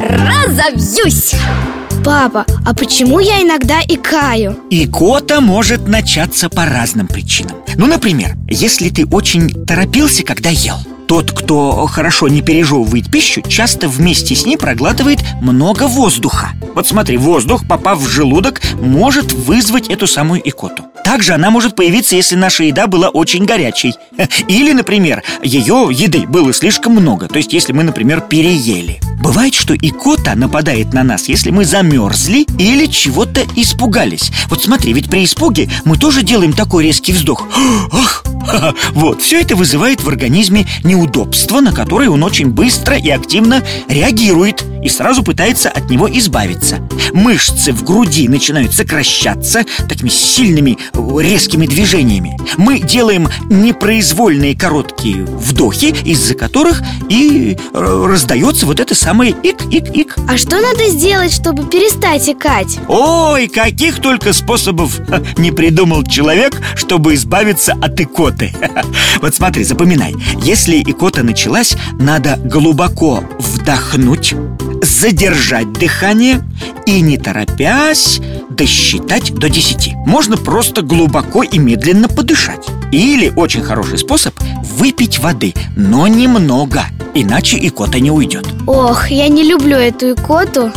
разобьюсь Папа, а почему я иногда икаю? Икота может начаться по разным причинам Ну, например, если ты очень торопился, когда ел тот, кто хорошо не пережевывает пищу, часто вместе с ней проглатывает много воздуха. Вот смотри, воздух, попав в желудок, может вызвать эту самую икоту. Также она может появиться, если наша еда была очень горячей. Или, например, ее еды было слишком много. То есть, если мы, например, переели. Бывает, что икота нападает на нас, если мы замерзли или чего-то испугались. Вот смотри, ведь при испуге мы тоже делаем такой резкий вздох. Ах, Вот, все это вызывает в организме неудобство, на которое он очень быстро и активно реагирует и сразу пытается от него избавиться. Мышцы в груди начинают сокращаться такими сильными резкими движениями. Мы делаем непроизвольные короткие вдохи, из-за которых и раздается вот это самое ик-ик-ик. А что надо сделать, чтобы перестать икать? Ой, каких только способов не придумал человек, чтобы избавиться от икоты. Вот смотри, запоминай. Если икота началась, надо глубоко вдохнуть задержать дыхание и, не торопясь, досчитать до 10 Можно просто глубоко и медленно подышать. Или, очень хороший способ, выпить воды, но немного Иначе икота не уйдет. Ох, я не люблю эту икоту